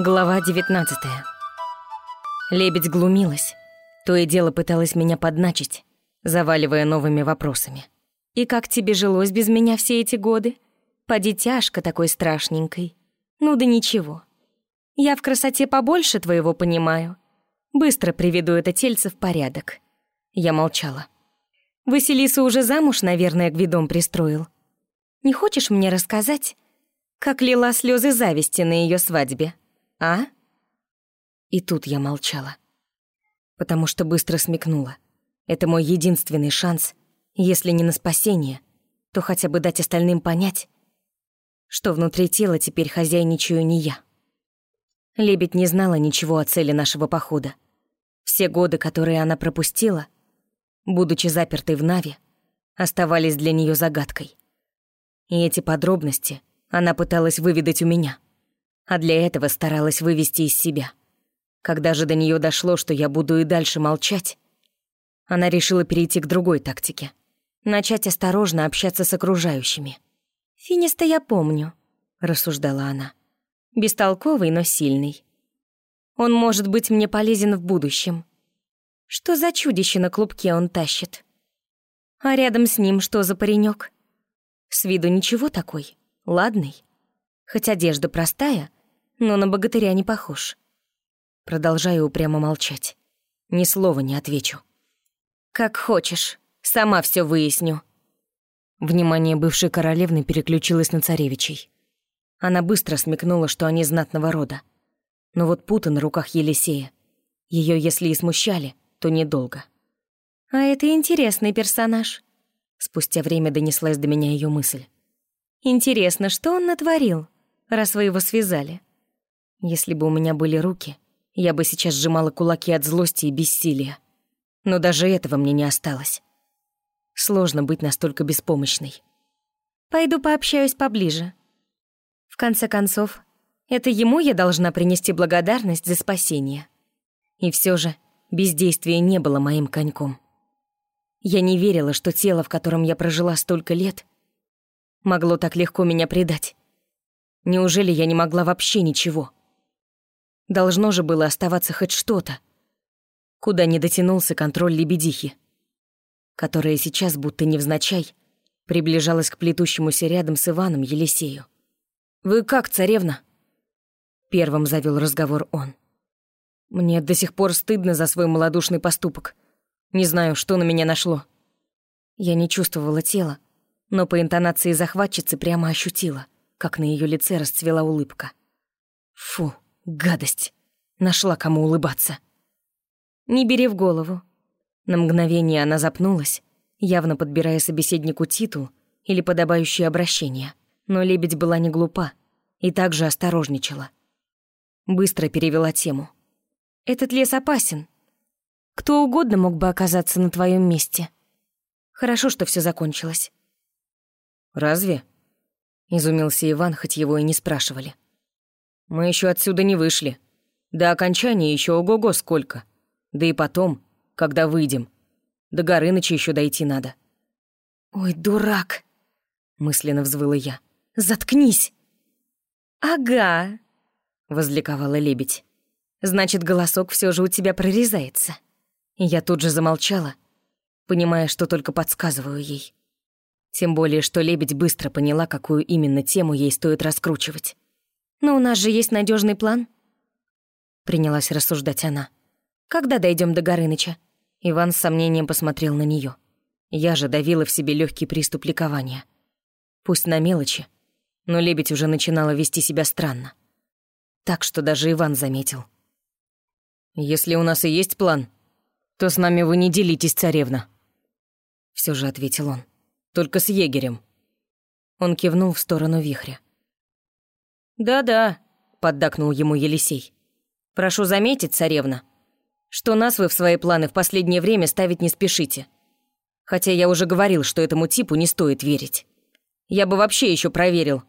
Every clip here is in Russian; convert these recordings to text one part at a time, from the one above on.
Глава 19 Лебедь глумилась. То и дело пыталась меня подначить, заваливая новыми вопросами. «И как тебе жилось без меня все эти годы? Поди тяжко такой страшненькой. Ну да ничего. Я в красоте побольше твоего понимаю. Быстро приведу это тельце в порядок». Я молчала. «Василису уже замуж, наверное, гвидом пристроил. Не хочешь мне рассказать, как лила слезы зависти на ее свадьбе?» А?» И тут я молчала. Потому что быстро смекнула. Это мой единственный шанс, если не на спасение, то хотя бы дать остальным понять, что внутри тела теперь хозяйничаю не я. Лебедь не знала ничего о цели нашего похода. Все годы, которые она пропустила, будучи запертой в Наве, оставались для нее загадкой. И эти подробности она пыталась выведать у меня — а для этого старалась вывести из себя. Когда же до нее дошло, что я буду и дальше молчать, она решила перейти к другой тактике. Начать осторожно общаться с окружающими. «Финиста я помню», — рассуждала она. «Бестолковый, но сильный. Он может быть мне полезен в будущем. Что за чудище на клубке он тащит? А рядом с ним что за паренек? С виду ничего такой, ладный. Хоть одежда простая, но на богатыря не похож. Продолжаю упрямо молчать. Ни слова не отвечу. «Как хочешь, сама все выясню». Внимание бывшей королевны переключилось на царевичей. Она быстро смекнула, что они знатного рода. Но вот путы на руках Елисея. Ее, если и смущали, то недолго. «А это интересный персонаж», — спустя время донеслась до меня ее мысль. «Интересно, что он натворил, раз вы его связали?» Если бы у меня были руки, я бы сейчас сжимала кулаки от злости и бессилия. Но даже этого мне не осталось. Сложно быть настолько беспомощной. Пойду пообщаюсь поближе. В конце концов, это ему я должна принести благодарность за спасение. И все же бездействие не было моим коньком. Я не верила, что тело, в котором я прожила столько лет, могло так легко меня предать. Неужели я не могла вообще ничего? Должно же было оставаться хоть что-то. Куда не дотянулся контроль лебедихи, которая сейчас, будто невзначай, приближалась к плетущемуся рядом с Иваном Елисею. «Вы как, царевна?» Первым завел разговор он. «Мне до сих пор стыдно за свой малодушный поступок. Не знаю, что на меня нашло». Я не чувствовала тела, но по интонации захватчицы прямо ощутила, как на ее лице расцвела улыбка. «Фу!» Гадость. Нашла кому улыбаться. Не бери в голову. На мгновение она запнулась, явно подбирая собеседнику титул или подобающее обращение. Но лебедь была не глупа и также осторожничала. Быстро перевела тему. «Этот лес опасен. Кто угодно мог бы оказаться на твоем месте. Хорошо, что все закончилось». «Разве?» — изумился Иван, хоть его и не спрашивали. Мы еще отсюда не вышли. До окончания еще ого-го сколько. Да и потом, когда выйдем. До Горыныча еще дойти надо. «Ой, дурак!» — мысленно взвыла я. «Заткнись!» «Ага!» — возликовала лебедь. «Значит, голосок все же у тебя прорезается». я тут же замолчала, понимая, что только подсказываю ей. Тем более, что лебедь быстро поняла, какую именно тему ей стоит раскручивать. «Но у нас же есть надежный план», — принялась рассуждать она. «Когда дойдем до Горыныча?» Иван с сомнением посмотрел на нее. Я же давила в себе легкий приступ ликования. Пусть на мелочи, но лебедь уже начинала вести себя странно. Так что даже Иван заметил. «Если у нас и есть план, то с нами вы не делитесь, царевна», — все же ответил он. «Только с егерем». Он кивнул в сторону вихря. «Да-да», — поддакнул ему Елисей. «Прошу заметить, царевна, что нас вы в свои планы в последнее время ставить не спешите. Хотя я уже говорил, что этому типу не стоит верить. Я бы вообще еще проверил,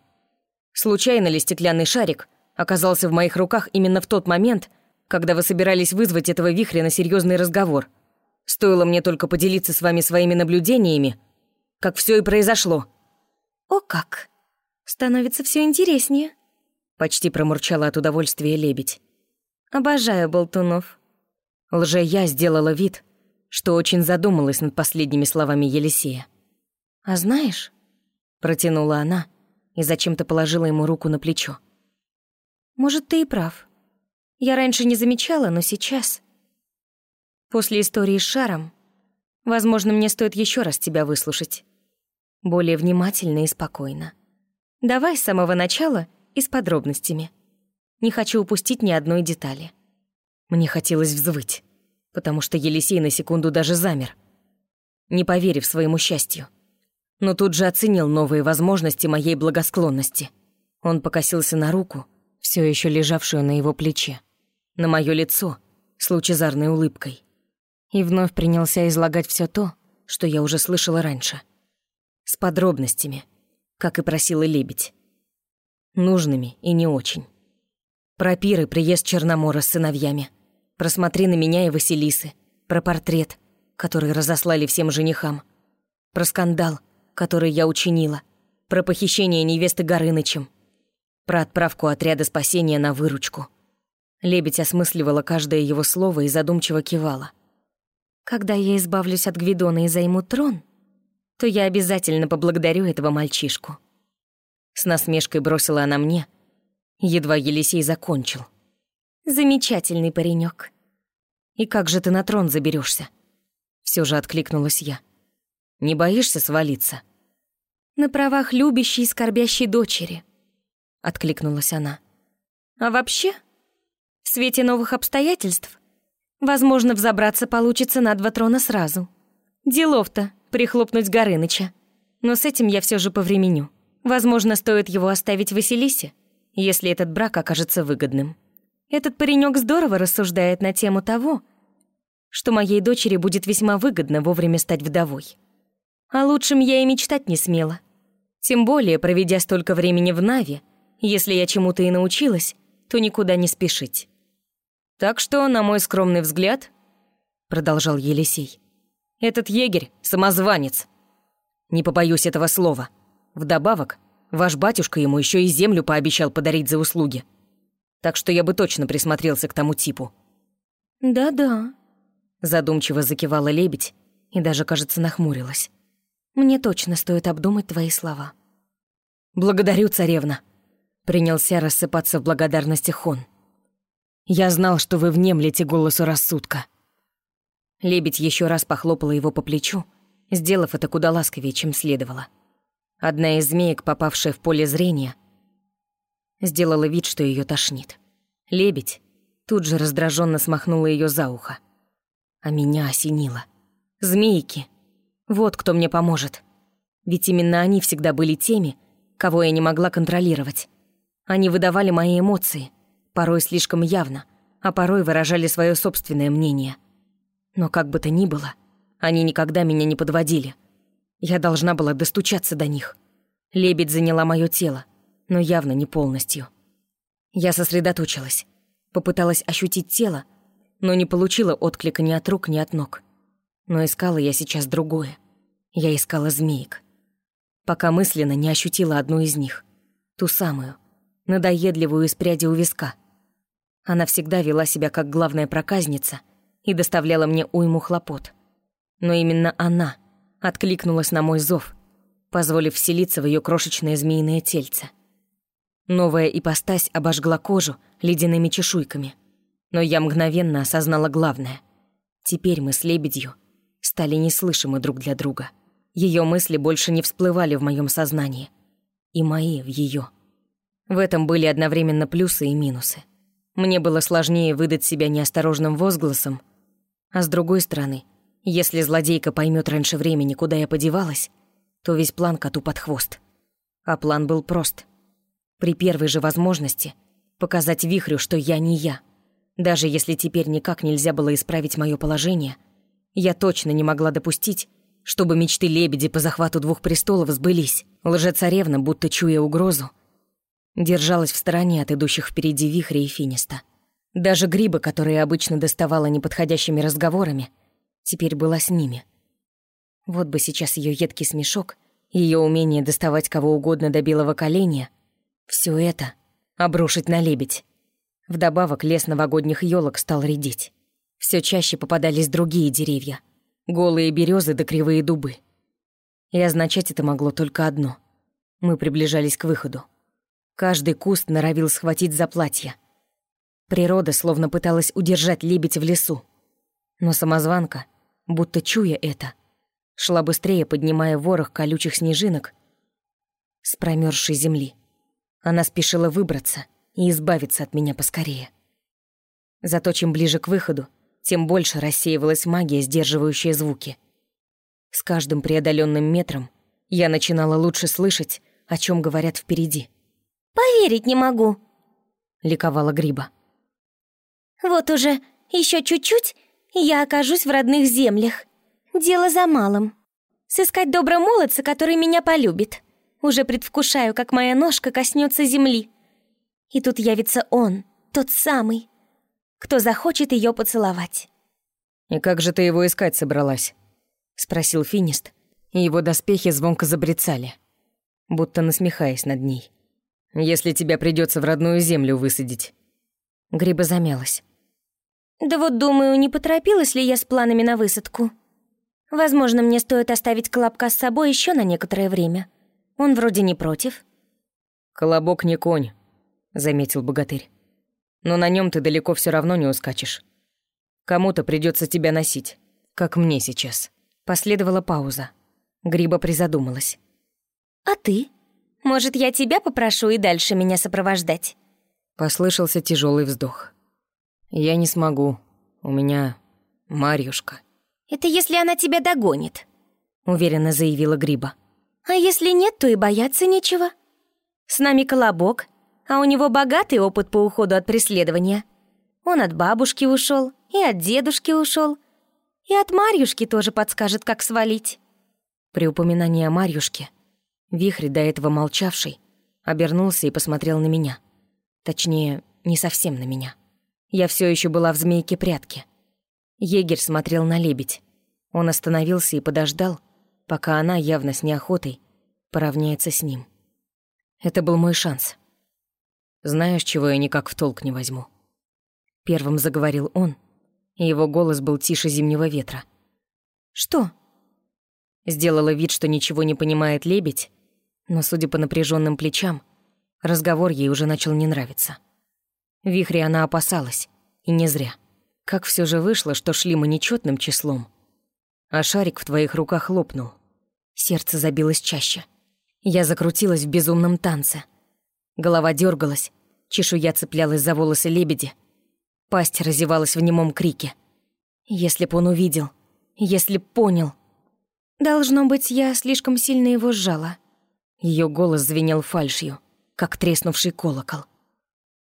случайно ли стеклянный шарик оказался в моих руках именно в тот момент, когда вы собирались вызвать этого вихря на серьезный разговор. Стоило мне только поделиться с вами своими наблюдениями, как все и произошло». «О как! Становится все интереснее», Почти промурчала от удовольствия лебедь. Обожаю болтунов. Лже я сделала вид, что очень задумалась над последними словами Елисея. «А знаешь...» — протянула она и зачем-то положила ему руку на плечо. «Может, ты и прав. Я раньше не замечала, но сейчас...» После истории с шаром, возможно, мне стоит еще раз тебя выслушать. Более внимательно и спокойно. Давай с самого начала и с подробностями. Не хочу упустить ни одной детали. Мне хотелось взвыть, потому что Елисей на секунду даже замер, не поверив своему счастью. Но тут же оценил новые возможности моей благосклонности. Он покосился на руку, все еще лежавшую на его плече, на мое лицо с лучезарной улыбкой. И вновь принялся излагать все то, что я уже слышала раньше. С подробностями, как и просила лебедь. Нужными и не очень. Про пиры, приезд Черномора с сыновьями. Про смотри на меня и Василисы. Про портрет, который разослали всем женихам. Про скандал, который я учинила. Про похищение невесты Горынычем. Про отправку отряда спасения на выручку. Лебедь осмысливала каждое его слово и задумчиво кивала. «Когда я избавлюсь от Гвидона и займу трон, то я обязательно поблагодарю этого мальчишку». С насмешкой бросила она мне — Едва Елисей закончил. «Замечательный паренек. И как же ты на трон заберешься? Все же откликнулась я. «Не боишься свалиться?» «На правах любящей и скорбящей дочери», — откликнулась она. «А вообще, в свете новых обстоятельств, возможно, взобраться получится на два трона сразу. Делов-то прихлопнуть Горыныча. Но с этим я все же повременю. Возможно, стоит его оставить Василисе если этот брак окажется выгодным. Этот паренек здорово рассуждает на тему того, что моей дочери будет весьма выгодно вовремя стать вдовой. О лучшем я и мечтать не смела. Тем более, проведя столько времени в Наве, если я чему-то и научилась, то никуда не спешить. «Так что, на мой скромный взгляд», — продолжал Елисей, «этот егерь — самозванец. Не побоюсь этого слова. Вдобавок, Ваш батюшка ему еще и землю пообещал подарить за услуги. Так что я бы точно присмотрелся к тому типу». «Да-да», — задумчиво закивала лебедь и даже, кажется, нахмурилась. «Мне точно стоит обдумать твои слова». «Благодарю, царевна», — принялся рассыпаться в благодарности Хон. «Я знал, что вы внемлете голосу рассудка». Лебедь еще раз похлопала его по плечу, сделав это куда ласковее, чем следовало. Одна из змеек, попавшая в поле зрения, сделала вид, что ее тошнит. Лебедь тут же раздраженно смахнула ее за ухо. А меня осенило. Змейки. Вот кто мне поможет. Ведь именно они всегда были теми, кого я не могла контролировать. Они выдавали мои эмоции, порой слишком явно, а порой выражали свое собственное мнение. Но как бы то ни было, они никогда меня не подводили — я должна была достучаться до них. Лебедь заняла мое тело, но явно не полностью. Я сосредоточилась, попыталась ощутить тело, но не получила отклика ни от рук, ни от ног. Но искала я сейчас другое. Я искала змеек. Пока мысленно не ощутила одну из них. Ту самую, надоедливую из пряди у виска. Она всегда вела себя как главная проказница и доставляла мне уйму хлопот. Но именно она — откликнулась на мой зов, позволив вселиться в ее крошечное змеиное тельце. Новая ипостась обожгла кожу ледяными чешуйками, но я мгновенно осознала главное. Теперь мы с лебедью стали неслышимы друг для друга. Ее мысли больше не всплывали в моем сознании, и мои в ее. В этом были одновременно плюсы и минусы. Мне было сложнее выдать себя неосторожным возгласом, а с другой стороны — если злодейка поймет раньше времени, куда я подевалась, то весь план коту под хвост. А план был прост. При первой же возможности показать вихрю, что я не я. Даже если теперь никак нельзя было исправить мое положение, я точно не могла допустить, чтобы мечты лебеди по захвату двух престолов сбылись. Лжецаревна, будто чуя угрозу, держалась в стороне от идущих впереди вихря и финиста. Даже грибы, которые обычно доставала неподходящими разговорами, теперь была с ними. Вот бы сейчас ее едкий смешок, ее умение доставать кого угодно до белого коленя, все это обрушить на лебедь. Вдобавок лес новогодних елок стал редеть. Все чаще попадались другие деревья. Голые березы да кривые дубы. И означать это могло только одно. Мы приближались к выходу. Каждый куст норовил схватить за платье. Природа словно пыталась удержать лебедь в лесу. Но самозванка, будто чуя это, шла быстрее, поднимая ворох колючих снежинок с промерзшей земли. Она спешила выбраться и избавиться от меня поскорее. Зато чем ближе к выходу, тем больше рассеивалась магия, сдерживающая звуки. С каждым преодоленным метром я начинала лучше слышать, о чем говорят впереди. «Поверить не могу», — ликовала Гриба. «Вот уже еще чуть-чуть, я окажусь в родных землях. Дело за малым. Сыскать доброго молодца, который меня полюбит. Уже предвкушаю, как моя ножка коснется земли. И тут явится он, тот самый, кто захочет ее поцеловать. «И как же ты его искать собралась?» — спросил Финист, и его доспехи звонко забрецали, будто насмехаясь над ней. «Если тебя придется в родную землю высадить». Гриба замялась. «Да вот думаю, не поторопилась ли я с планами на высадку? Возможно, мне стоит оставить Колобка с собой еще на некоторое время. Он вроде не против». «Колобок не конь», — заметил богатырь. «Но на нем ты далеко все равно не ускачешь. Кому-то придется тебя носить, как мне сейчас». Последовала пауза. Гриба призадумалась. «А ты? Может, я тебя попрошу и дальше меня сопровождать?» Послышался тяжелый вздох. «Я не смогу. У меня Марьюшка». «Это если она тебя догонит», — уверенно заявила Гриба. «А если нет, то и бояться нечего. С нами Колобок, а у него богатый опыт по уходу от преследования. Он от бабушки ушел, и от дедушки ушел, и от Марьюшки тоже подскажет, как свалить». При упоминании о Марьюшке Вихрь, до этого молчавший, обернулся и посмотрел на меня. Точнее, не совсем на меня. Я все еще была в змейке-прятке. Егерь смотрел на лебедь. Он остановился и подождал, пока она, явно с неохотой, поравняется с ним. Это был мой шанс. Знаешь, чего я никак в толк не возьму? Первым заговорил он, и его голос был тише зимнего ветра. «Что?» Сделала вид, что ничего не понимает лебедь, но, судя по напряженным плечам, разговор ей уже начал не нравиться. Вихре она опасалась, и не зря. Как все же вышло, что шли мы нечетным числом, а шарик в твоих руках лопнул. Сердце забилось чаще. Я закрутилась в безумном танце. Голова дергалась, чешуя цеплялась за волосы лебеди. Пасть разевалась в немом крике. Если б он увидел, если б понял. Должно быть, я слишком сильно его сжала. Ее голос звенел фальшью, как треснувший колокол.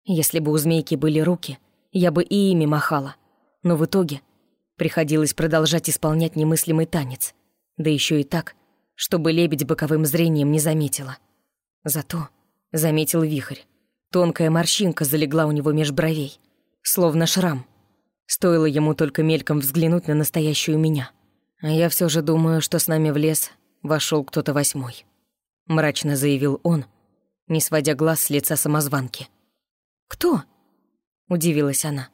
Если бы у змейки были руки, я бы и ими махала. Но в итоге приходилось продолжать исполнять немыслимый танец. Да еще и так, чтобы лебедь боковым зрением не заметила. Зато заметил вихрь. Тонкая морщинка залегла у него меж бровей, словно шрам. Стоило ему только мельком взглянуть на настоящую меня. А я все же думаю, что с нами в лес вошел кто-то восьмой. Мрачно заявил он, не сводя глаз с лица самозванки. «Кто?» — удивилась она.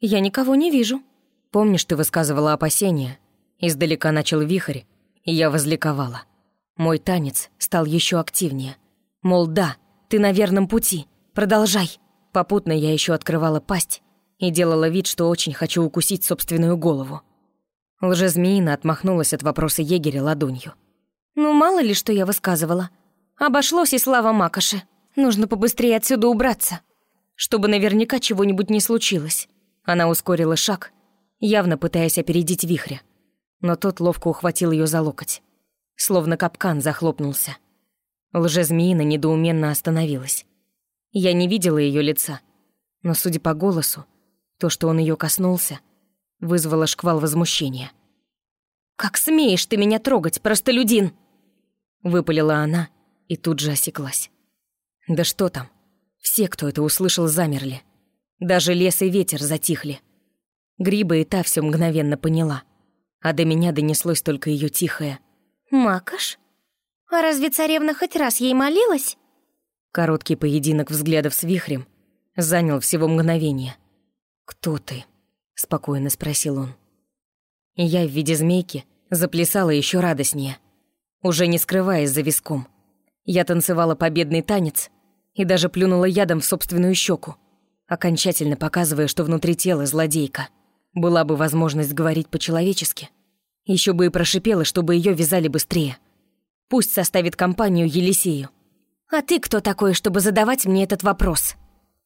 «Я никого не вижу». «Помнишь, ты высказывала опасения?» Издалека начал вихрь, и я возликовала. Мой танец стал еще активнее. Мол, да, ты на верном пути, продолжай. Попутно я еще открывала пасть и делала вид, что очень хочу укусить собственную голову. Лжезмеина отмахнулась от вопроса егеря ладонью. «Ну, мало ли, что я высказывала. Обошлось и слава Макоши. Нужно побыстрее отсюда убраться, чтобы наверняка чего-нибудь не случилось». Она ускорила шаг, явно пытаясь опередить вихря. Но тот ловко ухватил ее за локоть. Словно капкан захлопнулся. Лжезмеина недоуменно остановилась. Я не видела ее лица, но, судя по голосу, то, что он ее коснулся, вызвало шквал возмущения. «Как смеешь ты меня трогать, простолюдин!» Выпалила она и тут же осеклась. Да что там, все, кто это услышал, замерли. Даже лес и ветер затихли. Гриба и та все мгновенно поняла, а до меня донеслось только ее тихое «Макаш? А разве царевна хоть раз ей молилась?» Короткий поединок взглядов с вихрем занял всего мгновение. «Кто ты?» — спокойно спросил он. И я в виде змейки заплясала еще радостнее, уже не скрываясь за виском. Я танцевала победный танец и даже плюнула ядом в собственную щеку, окончательно показывая, что внутри тела злодейка. Была бы возможность говорить по-человечески. Еще бы и прошипела, чтобы ее вязали быстрее. Пусть составит компанию Елисею. «А ты кто такой, чтобы задавать мне этот вопрос?»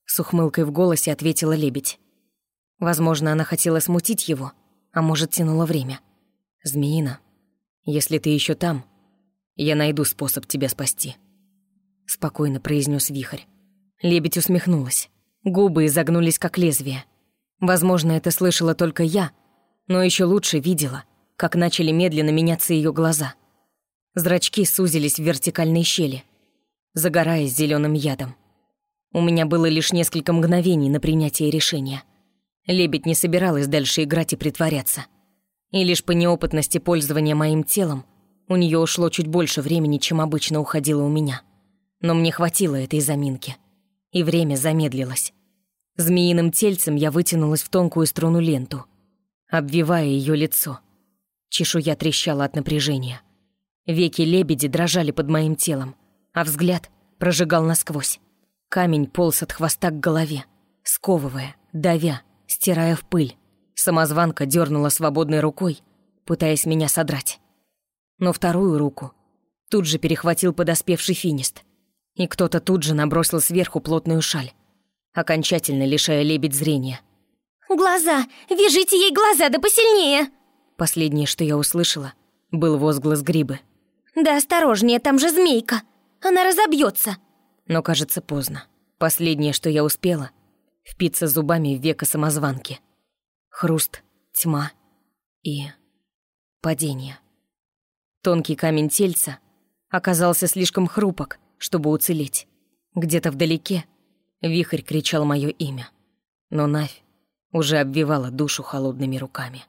С ухмылкой в голосе ответила лебедь. Возможно, она хотела смутить его, а может, тянула время. «Змеина, если ты еще там, я найду способ тебя спасти», — спокойно произнес вихрь. Лебедь усмехнулась. Губы изогнулись, как лезвие. Возможно, это слышала только я, но еще лучше видела, как начали медленно меняться ее глаза. Зрачки сузились в вертикальной щели — загораясь зеленым ядом. У меня было лишь несколько мгновений на принятие решения. Лебедь не собиралась дальше играть и притворяться. И лишь по неопытности пользования моим телом у нее ушло чуть больше времени, чем обычно уходило у меня. Но мне хватило этой заминки. И время замедлилось. Змеиным тельцем я вытянулась в тонкую струну ленту, обвивая ее лицо. Чешуя трещала от напряжения. Веки лебеди дрожали под моим телом а взгляд прожигал насквозь. Камень полз от хвоста к голове, сковывая, давя, стирая в пыль. Самозванка дернула свободной рукой, пытаясь меня содрать. Но вторую руку тут же перехватил подоспевший финист, и кто-то тут же набросил сверху плотную шаль, окончательно лишая лебедь зрения. «Глаза! Вяжите ей глаза, да посильнее!» Последнее, что я услышала, был возглас грибы. «Да осторожнее, там же змейка!» Она разобьется. Но кажется поздно. Последнее, что я успела, впиться зубами в веко самозванки. Хруст, тьма и падение. Тонкий камень тельца оказался слишком хрупок, чтобы уцелеть. Где-то вдалеке вихрь кричал мое имя. Но Навь уже обвивала душу холодными руками.